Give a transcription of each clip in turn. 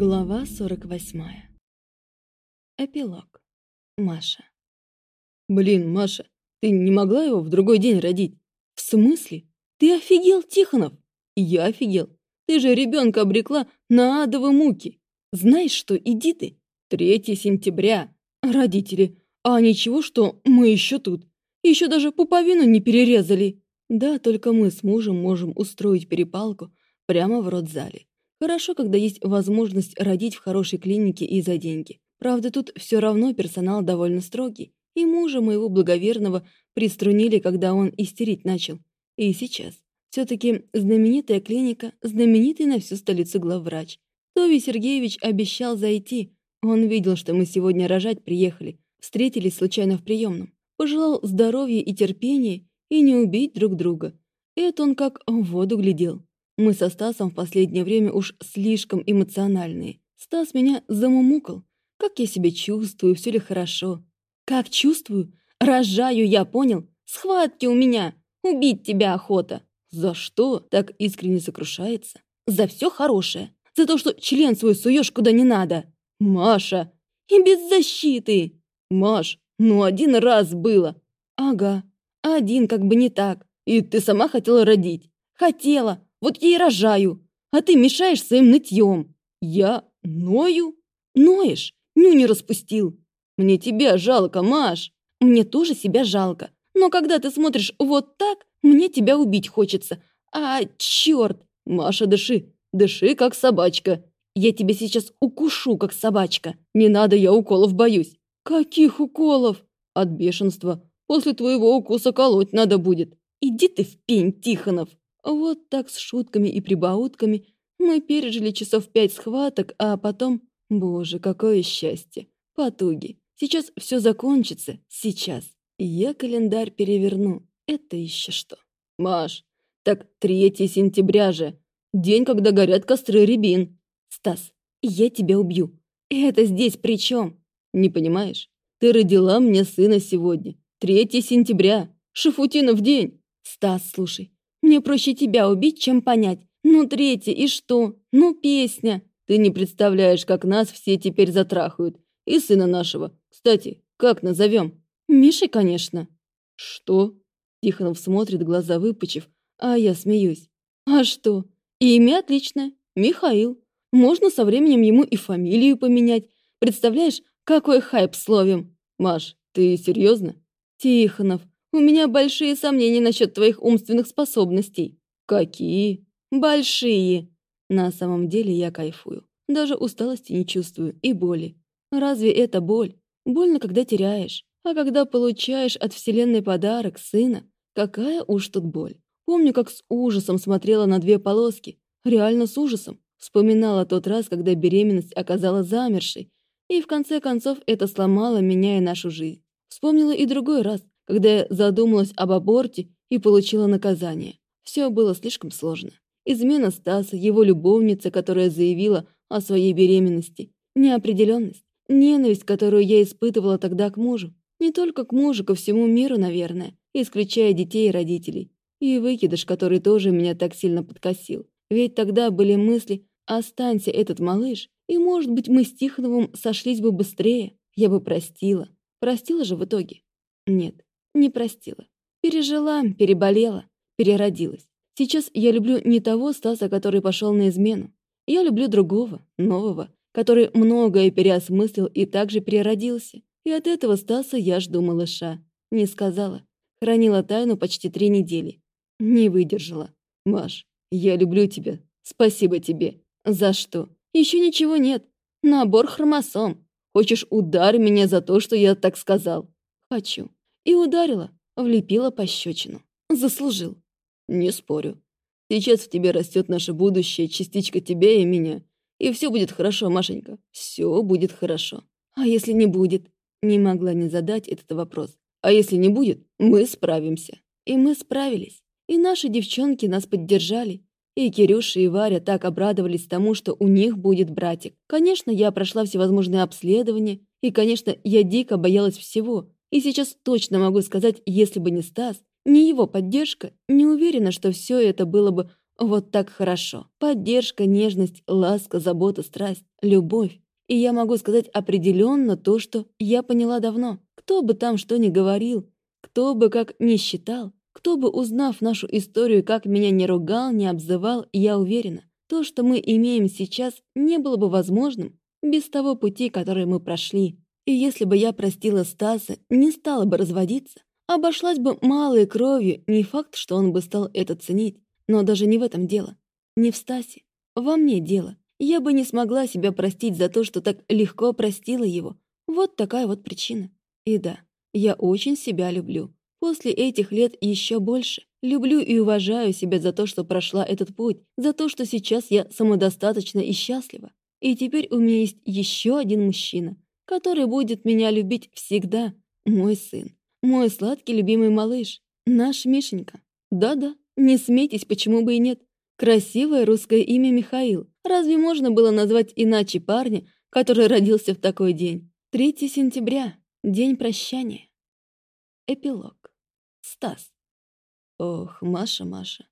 Глава 48. Эпилог. Маша. Блин, Маша, ты не могла его в другой день родить? В смысле? Ты офигел, Тихонов? Я офигел. Ты же ребенка обрекла на адовые муки. Знаешь что, иди ты. 3 сентября. Родители, а ничего, что мы еще тут. Еще даже пуповину не перерезали. Да, только мы с мужем можем устроить перепалку прямо в родзале. Хорошо, когда есть возможность родить в хорошей клинике и за деньги. Правда, тут все равно персонал довольно строгий. И мужа моего благоверного приструнили, когда он истерить начал. И сейчас. все таки знаменитая клиника, знаменитый на всю столицу главврач. Тови Сергеевич обещал зайти. Он видел, что мы сегодня рожать приехали. Встретились случайно в приемном. Пожелал здоровья и терпения и не убить друг друга. Это он как в воду глядел. Мы со Стасом в последнее время уж слишком эмоциональные. Стас меня замумукал. Как я себя чувствую, все ли хорошо? Как чувствую? Рожаю я, понял? Схватки у меня. Убить тебя охота. За что так искренне сокрушается? За все хорошее. За то, что член свой суешь куда не надо. Маша. И без защиты. Маш, ну один раз было. Ага. Один как бы не так. И ты сама хотела родить? Хотела. Вот я и рожаю, а ты мешаешь своим нытьем. Я ною? Ноешь? Ню не распустил. Мне тебя жалко, Маш. Мне тоже себя жалко. Но когда ты смотришь вот так, мне тебя убить хочется. А, черт! Маша, дыши. Дыши, как собачка. Я тебя сейчас укушу, как собачка. Не надо, я уколов боюсь. Каких уколов? От бешенства. После твоего укуса колоть надо будет. Иди ты в пень, Тихонов. Вот так с шутками и прибаутками мы пережили часов пять схваток, а потом... Боже, какое счастье! Потуги. Сейчас все закончится. Сейчас. Я календарь переверну. Это еще что? Маш, так 3 сентября же. День, когда горят костры рябин. Стас, я тебя убью. Это здесь при чем? Не понимаешь? Ты родила мне сына сегодня. 3 сентября. Шафутинов день. Стас, слушай, мне проще тебя убить, чем понять. Ну, третье, и что? Ну, песня. Ты не представляешь, как нас все теперь затрахают. И сына нашего. Кстати, как назовем? Мишей, конечно. Что? Тихонов смотрит, глаза выпучив, а я смеюсь. А что? Имя отличное. Михаил. Можно со временем ему и фамилию поменять. Представляешь, какой хайп словим? Маш, ты серьезно? Тихонов, у меня большие сомнения насчет твоих умственных способностей. Какие? Большие. На самом деле я кайфую. Даже усталости не чувствую и боли. Разве это боль? Больно, когда теряешь. А когда получаешь от Вселенной подарок сына, какая уж тут боль. Помню, как с ужасом смотрела на две полоски. Реально с ужасом. Вспоминала тот раз, когда беременность оказалась замершей. И в конце концов это сломало меня и нашу жизнь. Вспомнила и другой раз, когда я задумалась об аборте и получила наказание. Все было слишком сложно. Измена Стаса, его любовница, которая заявила о своей беременности, неопределенность, ненависть, которую я испытывала тогда к мужу. Не только к мужу, ко всему миру, наверное, исключая детей и родителей. И выкидыш, который тоже меня так сильно подкосил. Ведь тогда были мысли «Останься этот малыш, и, может быть, мы с Тихоновым сошлись бы быстрее, я бы простила». Простила же в итоге? Нет, не простила. Пережила, переболела, переродилась. Сейчас я люблю не того Стаса, который пошел на измену. Я люблю другого, нового, который многое переосмыслил и также переродился. И от этого Стаса я жду малыша. Не сказала. Хранила тайну почти три недели. Не выдержала. Маш, я люблю тебя. Спасибо тебе. За что? Еще ничего нет. Набор хромосом. Хочешь, ударь меня за то, что я так сказал? Хочу. И ударила, влепила пощечину. Заслужил. Не спорю. Сейчас в тебе растет наше будущее, частичка тебя и меня. И все будет хорошо, Машенька. Все будет хорошо. А если не будет? Не могла не задать этот вопрос. А если не будет, мы справимся. И мы справились. И наши девчонки нас поддержали. И Кирюша и Варя так обрадовались тому, что у них будет братик. Конечно, я прошла всевозможные обследования. И, конечно, я дико боялась всего. И сейчас точно могу сказать, если бы не Стас, не его поддержка, не уверена, что все это было бы Вот так хорошо. Поддержка, нежность, ласка, забота, страсть, любовь. И я могу сказать определенно то, что я поняла давно. Кто бы там что ни говорил, кто бы как ни считал, кто бы, узнав нашу историю, как меня не ругал, не обзывал, я уверена, то, что мы имеем сейчас, не было бы возможным без того пути, который мы прошли. И если бы я простила Стаса, не стала бы разводиться, обошлась бы малой кровью, не факт, что он бы стал это ценить. Но даже не в этом дело. Не в Стасе. Во мне дело. Я бы не смогла себя простить за то, что так легко простила его. Вот такая вот причина. И да, я очень себя люблю. После этих лет еще больше. Люблю и уважаю себя за то, что прошла этот путь, за то, что сейчас я самодостаточна и счастлива. И теперь у меня есть еще один мужчина, который будет меня любить всегда. Мой сын. Мой сладкий любимый малыш. Наш Мишенька. Да-да, не смейтесь, почему бы и нет. Красивое русское имя Михаил. Разве можно было назвать иначе парня, который родился в такой день? 3 сентября. День прощания. Эпилог. Стас. Ох, Маша, Маша.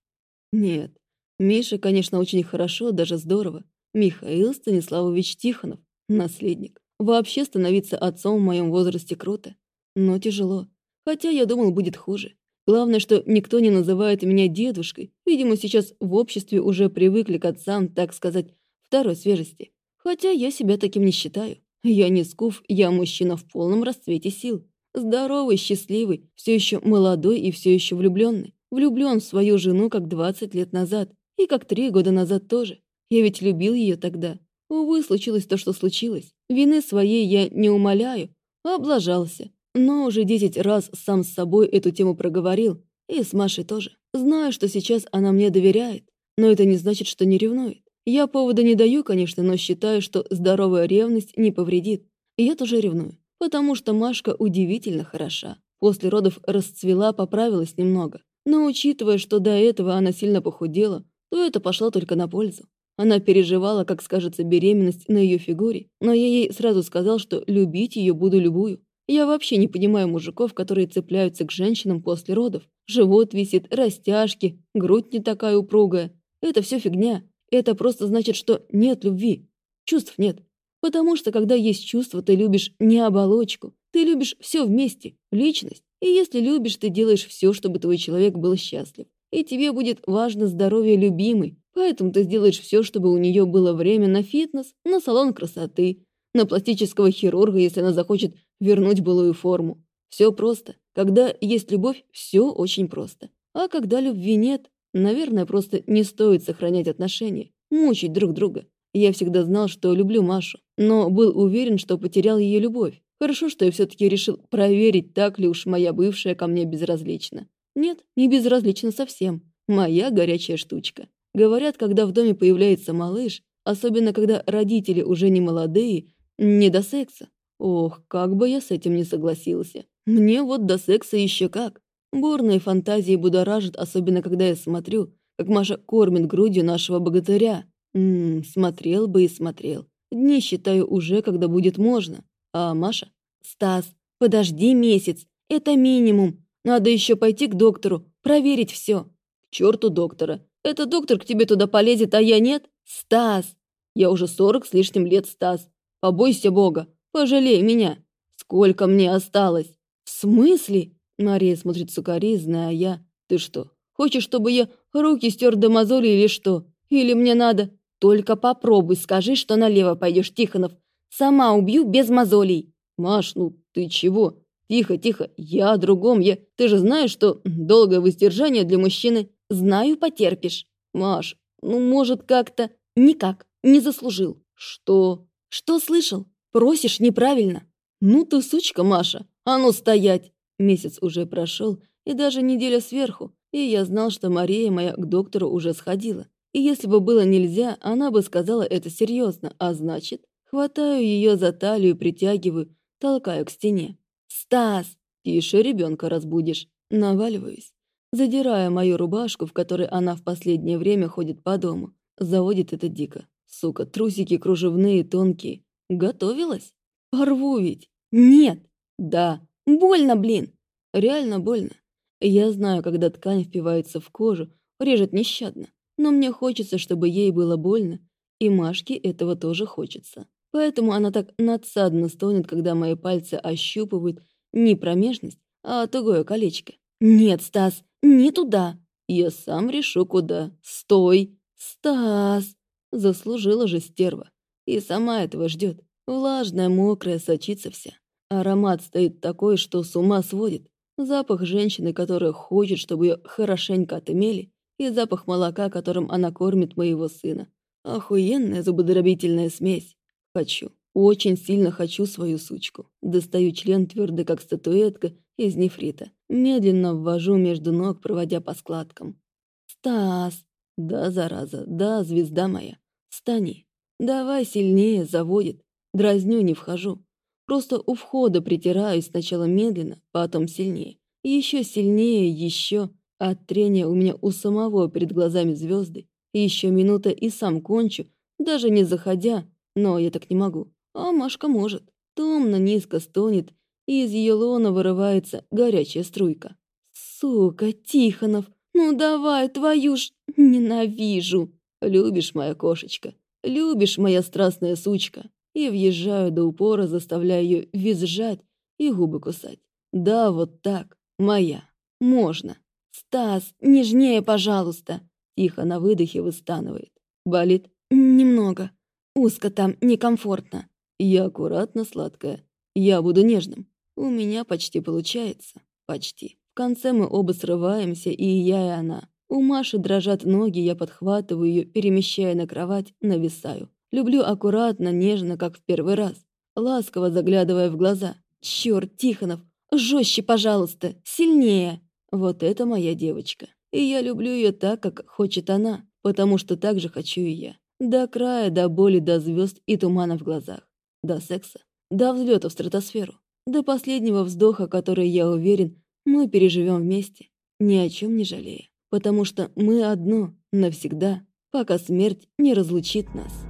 Нет, Миша, конечно, очень хорошо, даже здорово. Михаил Станиславович Тихонов, наследник. Вообще становиться отцом в моем возрасте круто. Но тяжело. Хотя я думал, будет хуже. Главное, что никто не называет меня дедушкой. Видимо, сейчас в обществе уже привыкли к отцам, так сказать, второй свежести. Хотя я себя таким не считаю. Я не скуф, я мужчина в полном расцвете сил. Здоровый, счастливый, все еще молодой и все еще влюбленный. Влюблен в свою жену как 20 лет назад. И как три года назад тоже. Я ведь любил ее тогда. Увы, случилось то, что случилось. Вины своей я не умоляю, а облажался. Но уже десять раз сам с собой эту тему проговорил. И с Машей тоже. Знаю, что сейчас она мне доверяет. Но это не значит, что не ревнует. Я повода не даю, конечно, но считаю, что здоровая ревность не повредит. Я тоже ревную потому что Машка удивительно хороша. После родов расцвела, поправилась немного. Но учитывая, что до этого она сильно похудела, то это пошло только на пользу. Она переживала, как скажется беременность на ее фигуре, но я ей сразу сказал, что любить ее буду любую. Я вообще не понимаю мужиков, которые цепляются к женщинам после родов. Живот висит, растяжки, грудь не такая упругая. Это все фигня. Это просто значит, что нет любви. Чувств нет. Потому что, когда есть чувство, ты любишь не оболочку, ты любишь все вместе, личность. И если любишь, ты делаешь все, чтобы твой человек был счастлив. И тебе будет важно здоровье любимой, поэтому ты сделаешь все, чтобы у нее было время на фитнес, на салон красоты, на пластического хирурга, если она захочет вернуть былую форму. Все просто. Когда есть любовь, все очень просто. А когда любви нет, наверное, просто не стоит сохранять отношения, мучить друг друга. Я всегда знал, что люблю Машу, но был уверен, что потерял ее любовь. Хорошо, что я все-таки решил проверить, так ли уж моя бывшая ко мне безразлична. Нет, не безразлична совсем. Моя горячая штучка. Говорят, когда в доме появляется малыш, особенно когда родители уже не молодые, не до секса. Ох, как бы я с этим не согласился. Мне вот до секса еще как. Бурные фантазии будоражат, особенно когда я смотрю, как Маша кормит грудью нашего богатыря. Ммм, смотрел бы и смотрел. Дни считаю уже, когда будет можно. А Маша? Стас, подожди месяц. Это минимум. Надо еще пойти к доктору, проверить все. К черту доктора. Этот доктор к тебе туда полезет, а я нет? Стас! Я уже сорок с лишним лет, Стас. Побойся Бога. Пожалей меня. Сколько мне осталось? В смысле? Мария смотрит сукоризно, а я... Ты что, хочешь, чтобы я руки стер до мозоли или что? Или мне надо... Только попробуй, скажи, что налево пойдешь, Тихонов. Сама убью без мозолей. Маш, ну ты чего? Тихо, тихо, я о другом, я... Ты же знаешь, что долгое воздержание для мужчины... Знаю, потерпишь. Маш, ну может как-то... Никак, не заслужил. Что? Что слышал? Просишь неправильно. Ну ты сучка, Маша. А ну стоять. Месяц уже прошел, и даже неделя сверху, и я знал, что Мария моя к доктору уже сходила. И если бы было нельзя, она бы сказала это серьезно, а значит, хватаю ее за талию, притягиваю, толкаю к стене. «Стас! Тише, ребенка разбудишь!» Наваливаюсь, задирая мою рубашку, в которой она в последнее время ходит по дому. Заводит это дико. Сука, трусики кружевные, тонкие. Готовилась? Порву ведь. Нет. Да. Больно, блин. Реально больно. Я знаю, когда ткань впивается в кожу, режет нещадно. но мне хочется, чтобы ей было больно, и Машке этого тоже хочется. Поэтому она так надсадно стонет, когда мои пальцы ощупывают не промежность, а тугое колечко. «Нет, Стас, не туда!» «Я сам решу, куда. Стой!» «Стас!» Заслужила же стерва. И сама этого ждет. Влажная, мокрая, сочится вся. Аромат стоит такой, что с ума сводит. Запах женщины, которая хочет, чтобы ее хорошенько отымели, и запах молока, которым она кормит моего сына. Охуенная зубодробительная смесь. Хочу. Очень сильно хочу свою сучку. Достаю член твердый, как статуэтка, из нефрита. Медленно ввожу между ног, проводя по складкам. «Стас!» «Да, зараза, да, звезда моя. Стани. Давай сильнее, заводит. Дразню, не вхожу. Просто у входа притираюсь сначала медленно, потом сильнее. Еще сильнее, еще. От трения у меня у самого перед глазами звезды. Еще минута и сам кончу, даже не заходя, но я так не могу. А Машка может. Томно низко стонет, и из ее лона вырывается горячая струйка. «Сука, Тихонов, ну давай, твою ж... ненавижу!» «Любишь, моя кошечка, любишь, моя страстная сучка!» И въезжаю до упора, заставляя ее визжать и губы кусать. «Да, вот так, моя, можно!» «Стас, нежнее, пожалуйста!» Тихо на выдохе выстанывает. «Болит?» «Немного. Узко там, некомфортно». Я аккуратно сладкая. Я буду нежным. У меня почти получается. Почти. В конце мы оба срываемся, и я, и она. У Маши дрожат ноги, я подхватываю ее, перемещая на кровать, нависаю. Люблю аккуратно, нежно, как в первый раз. Ласково заглядывая в глаза. Черт, Тихонов, жестче, пожалуйста, сильнее. Вот это моя девочка. И я люблю ее так, как хочет она, потому что так же хочу и я. До края, до боли, до звезд и тумана в глазах до секса, до взлета в стратосферу, до последнего вздоха, который, я уверен, мы переживем вместе, ни о чем не жалея, потому что мы одно навсегда, пока смерть не разлучит нас.